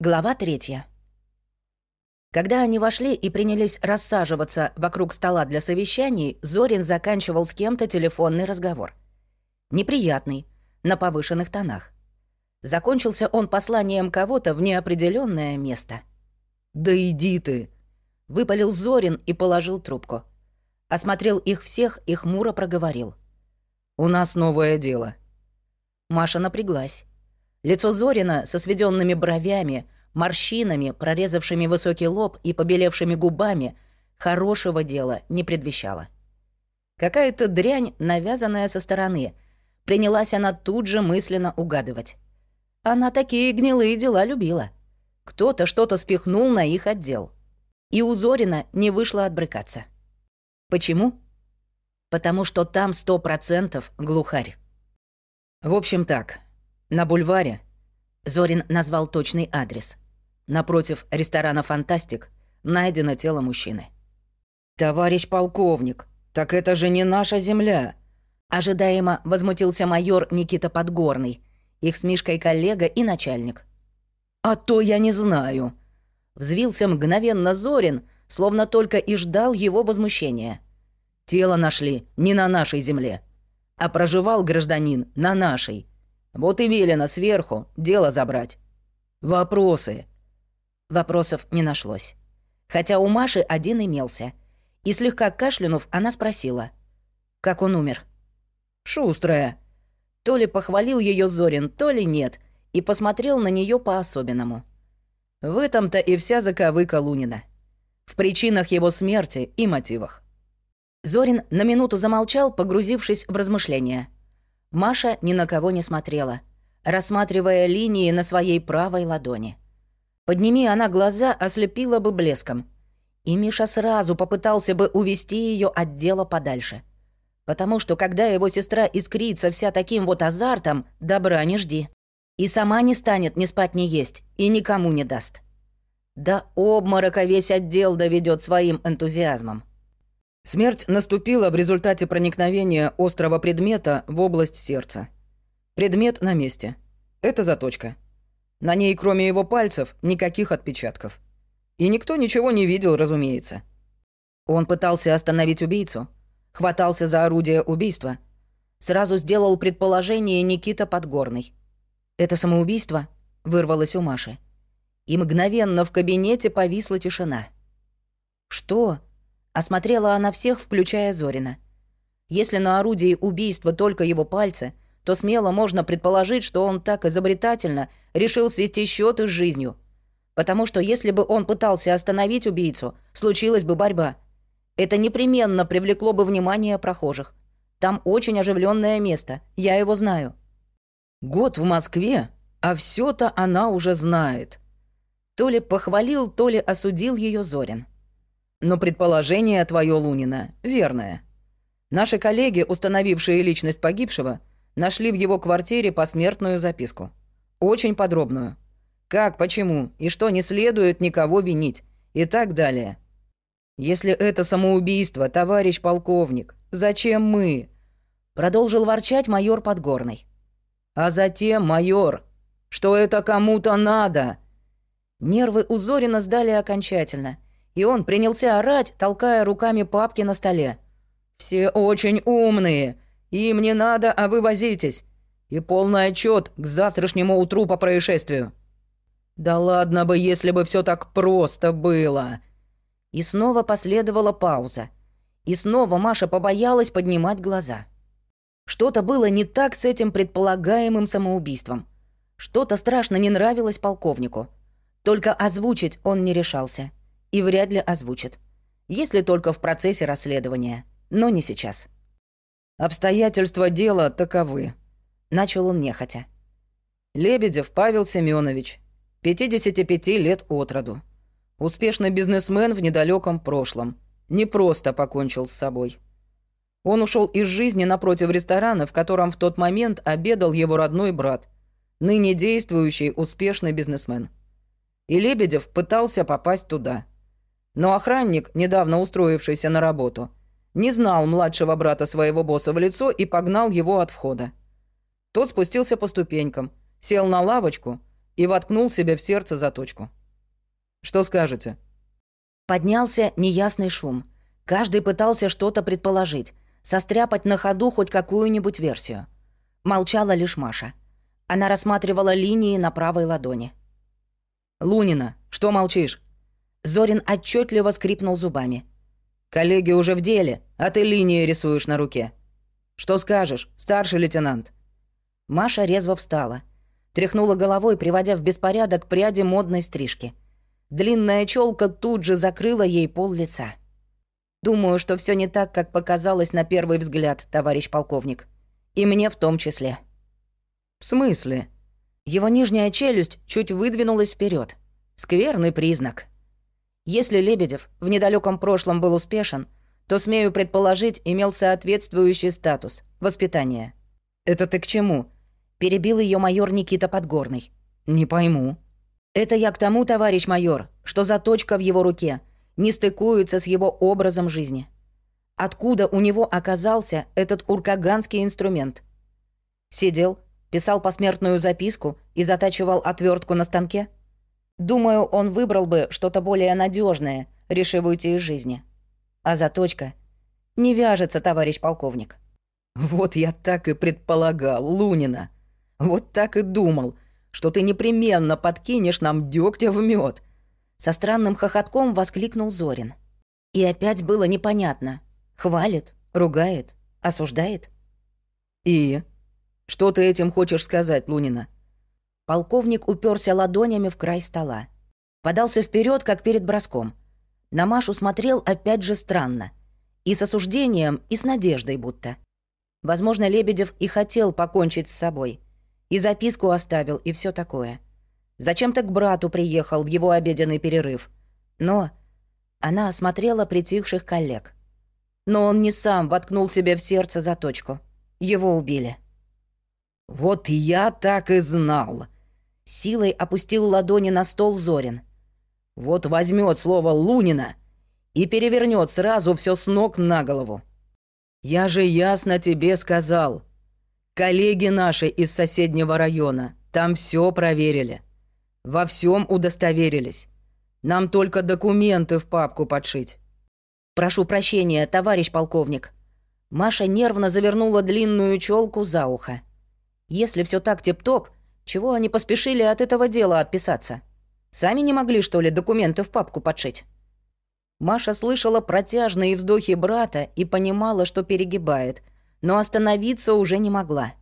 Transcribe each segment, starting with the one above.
Глава третья. Когда они вошли и принялись рассаживаться вокруг стола для совещаний, Зорин заканчивал с кем-то телефонный разговор. Неприятный, на повышенных тонах. Закончился он посланием кого-то в неопределенное место. «Да иди ты!» — выпалил Зорин и положил трубку. Осмотрел их всех и хмуро проговорил. «У нас новое дело». Маша напряглась. Лицо Зорина со сведенными бровями, морщинами, прорезавшими высокий лоб и побелевшими губами, хорошего дела не предвещало. Какая-то дрянь, навязанная со стороны, принялась она тут же мысленно угадывать. Она такие гнилые дела любила. Кто-то что-то спихнул на их отдел. И у Зорина не вышло отбрыкаться. Почему? Потому что там сто процентов глухарь. В общем так, на бульваре Зорин назвал точный адрес. Напротив ресторана «Фантастик» найдено тело мужчины. «Товарищ полковник, так это же не наша земля!» Ожидаемо возмутился майор Никита Подгорный, их с Мишкой коллега и начальник. «А то я не знаю!» Взвился мгновенно Зорин, словно только и ждал его возмущения. «Тело нашли не на нашей земле, а проживал гражданин на нашей. Вот и велено сверху дело забрать. Вопросы?» Вопросов не нашлось. Хотя у Маши один имелся. И слегка кашлянув, она спросила. «Как он умер?» «Шустрая». То ли похвалил ее Зорин, то ли нет, и посмотрел на нее по-особенному. В этом-то и вся заковыка Лунина. В причинах его смерти и мотивах. Зорин на минуту замолчал, погрузившись в размышления. Маша ни на кого не смотрела, рассматривая линии на своей правой ладони. Подними она глаза, ослепила бы блеском. И Миша сразу попытался бы увести ее от дела подальше. Потому что когда его сестра искрится вся таким вот азартом, добра не жди. И сама не станет ни спать, ни есть, и никому не даст. Да обморока весь отдел доведет своим энтузиазмом. Смерть наступила в результате проникновения острого предмета в область сердца. Предмет на месте. Это заточка. На ней, кроме его пальцев, никаких отпечатков. И никто ничего не видел, разумеется. Он пытался остановить убийцу, хватался за орудие убийства. Сразу сделал предположение Никита Подгорный. «Это самоубийство?» — вырвалось у Маши. И мгновенно в кабинете повисла тишина. «Что?» Осмотрела она всех, включая Зорина. Если на орудии убийства только его пальцы, то смело можно предположить, что он так изобретательно решил свести счеты с жизнью. Потому что если бы он пытался остановить убийцу, случилась бы борьба. Это непременно привлекло бы внимание прохожих. Там очень оживленное место, я его знаю. Год в Москве, а все то она уже знает. То ли похвалил, то ли осудил ее Зорин. Но предположение твое, Лунина, верное. Наши коллеги, установившие личность погибшего, нашли в его квартире посмертную записку. Очень подробную. Как, почему и что не следует никого винить. И так далее. Если это самоубийство, товарищ полковник, зачем мы? Продолжил ворчать майор Подгорный. А затем, майор, что это кому-то надо. Нервы у Зорина сдали окончательно — и он принялся орать, толкая руками папки на столе. «Все очень умные. Им не надо, а вы возитесь. И полный отчет к завтрашнему утру по происшествию». «Да ладно бы, если бы все так просто было!» И снова последовала пауза. И снова Маша побоялась поднимать глаза. Что-то было не так с этим предполагаемым самоубийством. Что-то страшно не нравилось полковнику. Только озвучить он не решался и вряд ли озвучит. Если только в процессе расследования, но не сейчас. «Обстоятельства дела таковы», — начал он нехотя. «Лебедев Павел Семенович, 55 лет от роду. Успешный бизнесмен в недалеком прошлом. Не просто покончил с собой. Он ушел из жизни напротив ресторана, в котором в тот момент обедал его родной брат, ныне действующий успешный бизнесмен. И Лебедев пытался попасть туда — но охранник, недавно устроившийся на работу, не знал младшего брата своего босса в лицо и погнал его от входа. Тот спустился по ступенькам, сел на лавочку и воткнул себе в сердце заточку. Что скажете?» Поднялся неясный шум. Каждый пытался что-то предположить, состряпать на ходу хоть какую-нибудь версию. Молчала лишь Маша. Она рассматривала линии на правой ладони. «Лунина, что молчишь?» Зорин отчетливо скрипнул зубами. «Коллеги уже в деле, а ты линии рисуешь на руке. Что скажешь, старший лейтенант?» Маша резво встала. Тряхнула головой, приводя в беспорядок пряди модной стрижки. Длинная челка тут же закрыла ей пол лица. «Думаю, что все не так, как показалось на первый взгляд, товарищ полковник. И мне в том числе». «В смысле?» Его нижняя челюсть чуть выдвинулась вперед. Скверный признак. Если Лебедев в недалеком прошлом был успешен, то, смею предположить, имел соответствующий статус — воспитание. «Это ты к чему?» — перебил ее майор Никита Подгорный. «Не пойму». «Это я к тому, товарищ майор, что заточка в его руке не стыкуется с его образом жизни. Откуда у него оказался этот уркаганский инструмент? Сидел, писал посмертную записку и затачивал отвертку на станке?» Думаю, он выбрал бы что-то более надежное, решив уйти из жизни. А заточка не вяжется, товарищ полковник. Вот я так и предполагал, Лунина. Вот так и думал, что ты непременно подкинешь нам дёгтя в мед. Со странным хохотком воскликнул Зорин. И опять было непонятно. Хвалит, ругает, осуждает. И? Что ты этим хочешь сказать, Лунина? Полковник уперся ладонями в край стола. Подался вперед, как перед броском. На Машу смотрел опять же странно. И с осуждением, и с надеждой будто. Возможно, Лебедев и хотел покончить с собой. И записку оставил, и все такое. Зачем-то к брату приехал в его обеденный перерыв. Но она осмотрела притихших коллег. Но он не сам воткнул себе в сердце заточку. Его убили. «Вот я так и знал!» Силой опустил ладони на стол Зорин. Вот возьмет слово Лунина и перевернет сразу все с ног на голову. Я же ясно тебе сказал. Коллеги наши из соседнего района там все проверили. Во всем удостоверились. Нам только документы в папку подшить. Прошу прощения, товарищ полковник. Маша нервно завернула длинную челку за ухо. Если все так тип-топ, чего они поспешили от этого дела отписаться? Сами не могли, что ли, документы в папку подшить? Маша слышала протяжные вздохи брата и понимала, что перегибает, но остановиться уже не могла.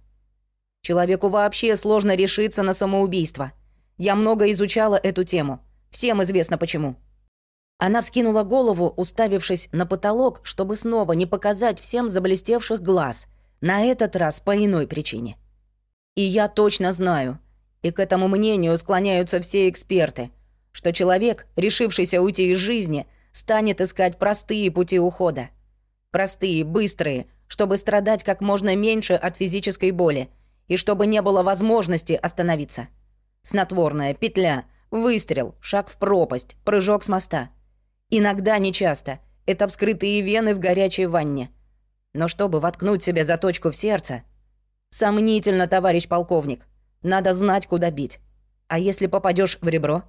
Человеку вообще сложно решиться на самоубийство. Я много изучала эту тему. Всем известно почему. Она вскинула голову, уставившись на потолок, чтобы снова не показать всем заблестевших глаз, на этот раз по иной причине. И я точно знаю, и к этому мнению склоняются все эксперты, что человек, решившийся уйти из жизни, станет искать простые пути ухода. Простые, быстрые, чтобы страдать как можно меньше от физической боли и чтобы не было возможности остановиться. Снотворная, петля, выстрел, шаг в пропасть, прыжок с моста. Иногда, нечасто, это вскрытые вены в горячей ванне. Но чтобы воткнуть себе заточку в сердце, Сомнительно, товарищ полковник. Надо знать, куда бить. А если попадешь в ребро?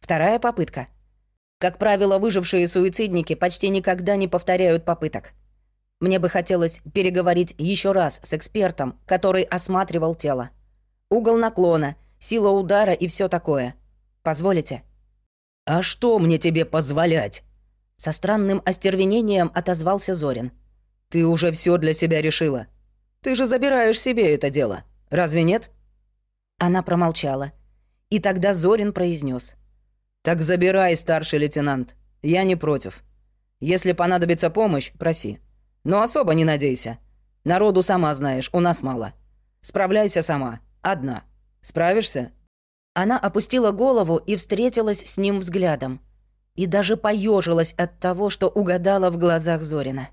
Вторая попытка. Как правило, выжившие суицидники почти никогда не повторяют попыток. Мне бы хотелось переговорить еще раз с экспертом, который осматривал тело. Угол наклона, сила удара и все такое. Позволите? А что мне тебе позволять? Со странным остервенением отозвался Зорин. Ты уже все для себя решила. Ты же забираешь себе это дело. Разве нет?» Она промолчала. И тогда Зорин произнес: «Так забирай, старший лейтенант. Я не против. Если понадобится помощь, проси. Но особо не надейся. Народу сама знаешь, у нас мало. Справляйся сама. Одна. Справишься?» Она опустила голову и встретилась с ним взглядом. И даже поежилась от того, что угадала в глазах Зорина.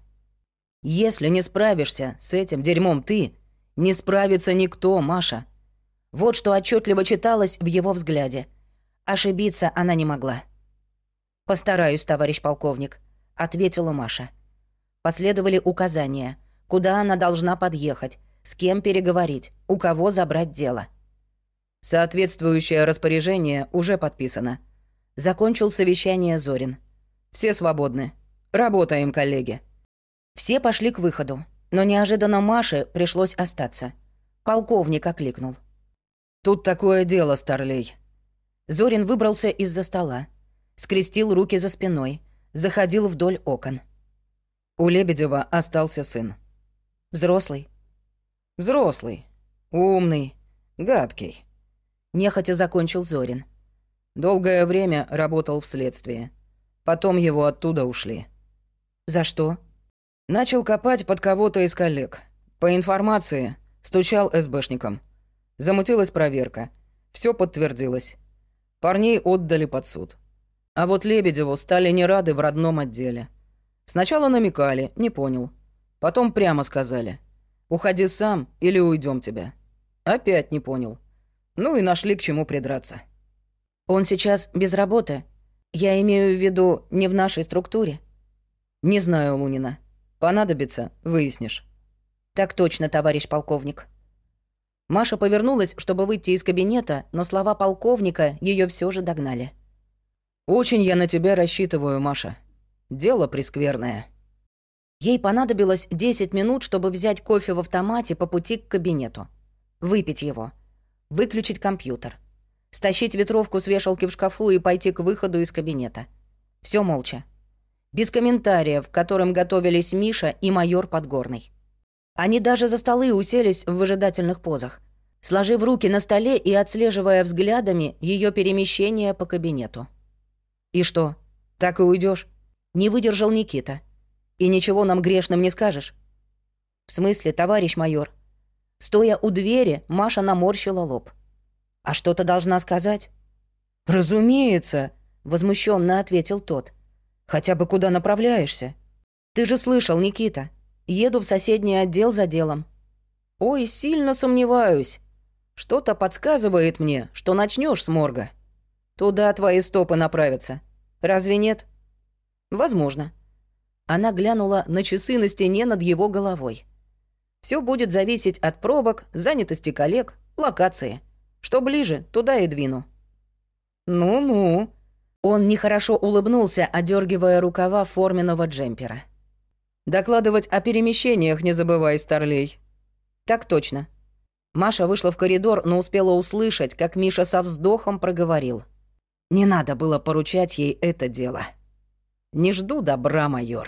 Если не справишься с этим дерьмом ты, не справится никто, Маша. Вот что отчетливо читалось в его взгляде. Ошибиться она не могла. «Постараюсь, товарищ полковник», — ответила Маша. Последовали указания, куда она должна подъехать, с кем переговорить, у кого забрать дело. Соответствующее распоряжение уже подписано. Закончил совещание Зорин. Все свободны. Работаем, коллеги. Все пошли к выходу, но неожиданно Маше пришлось остаться. Полковник окликнул. «Тут такое дело, Старлей». Зорин выбрался из-за стола, скрестил руки за спиной, заходил вдоль окон. У Лебедева остался сын. Взрослый. Взрослый. Умный. Гадкий нехотя закончил Зорин. Долгое время работал в следствии. Потом его оттуда ушли. За что? Начал копать под кого-то из коллег. По информации, стучал СБшникам. Замутилась проверка. Все подтвердилось. Парней отдали под суд. А вот Лебедеву стали не рады в родном отделе. Сначала намекали, не понял. Потом прямо сказали. «Уходи сам или уйдем тебя». Опять не понял. Ну и нашли к чему придраться. Он сейчас без работы. Я имею в виду не в нашей структуре. Не знаю, Лунина. Понадобится, выяснишь. Так точно, товарищ полковник. Маша повернулась, чтобы выйти из кабинета, но слова полковника ее все же догнали. «Очень я на тебя рассчитываю, Маша. Дело прескверное». Ей понадобилось 10 минут, чтобы взять кофе в автомате по пути к кабинету. Выпить его — выключить компьютер, стащить ветровку с вешалки в шкафу и пойти к выходу из кабинета. Все молча. Без комментариев, к которым готовились Миша и майор Подгорный. Они даже за столы уселись в выжидательных позах, сложив руки на столе и отслеживая взглядами ее перемещение по кабинету. «И что, так и уйдешь? Не выдержал Никита. «И ничего нам грешным не скажешь?» «В смысле, товарищ майор?» Стоя у двери, Маша наморщила лоб. «А что-то должна сказать?» «Разумеется», — возмущенно ответил тот. «Хотя бы куда направляешься?» «Ты же слышал, Никита. Еду в соседний отдел за делом». «Ой, сильно сомневаюсь. Что-то подсказывает мне, что начнешь с морга. Туда твои стопы направятся. Разве нет?» «Возможно». Она глянула на часы на стене над его головой. Все будет зависеть от пробок, занятости коллег, локации. Что ближе, туда и двину. Ну-ну. Он нехорошо улыбнулся, одергивая рукава форменного джемпера. Докладывать о перемещениях не забывай, старлей. Так точно. Маша вышла в коридор, но успела услышать, как Миша со вздохом проговорил. Не надо было поручать ей это дело. Не жду добра, майор.